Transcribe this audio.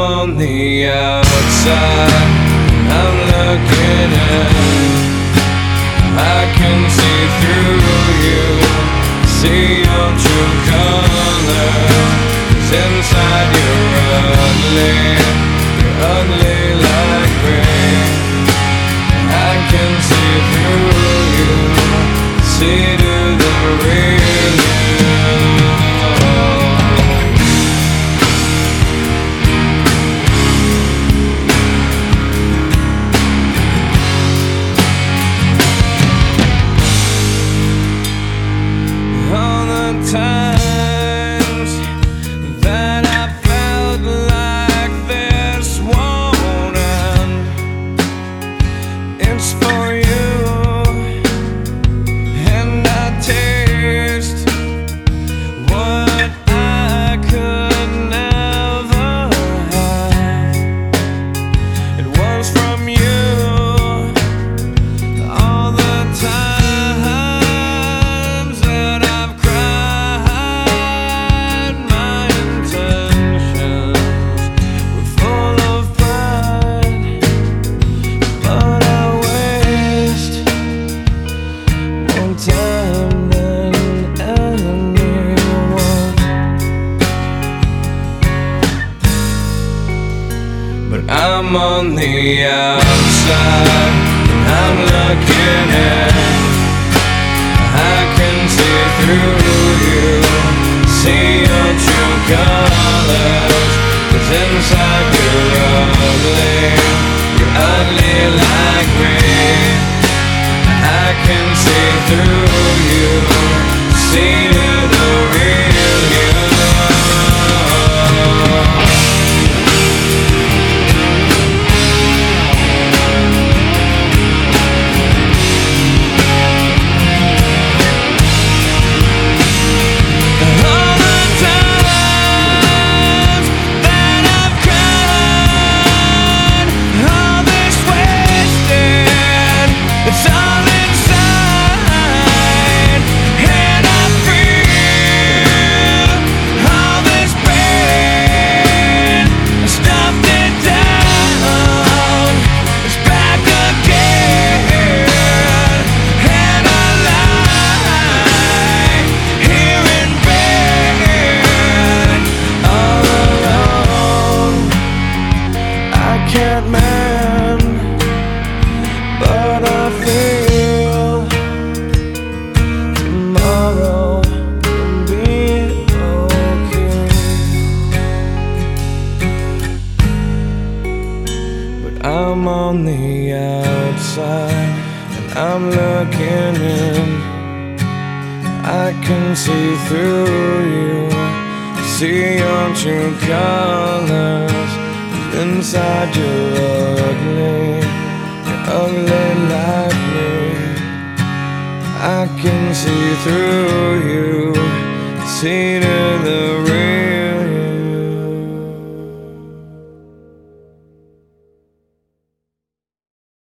On the outside, I'm looking in. I can see through you, see your true colors. inside you're ugly, you're ugly like me. I can see through you, see to the real I'm on the outside, I'm looking in. I can see through you, see your true colors. 'Cause inside you're ugly, you're ugly like me. I can see through I'm on the outside and I'm looking in. I can see through you, see your true colors. Inside you're ugly, you're ugly like me. I can see through you, see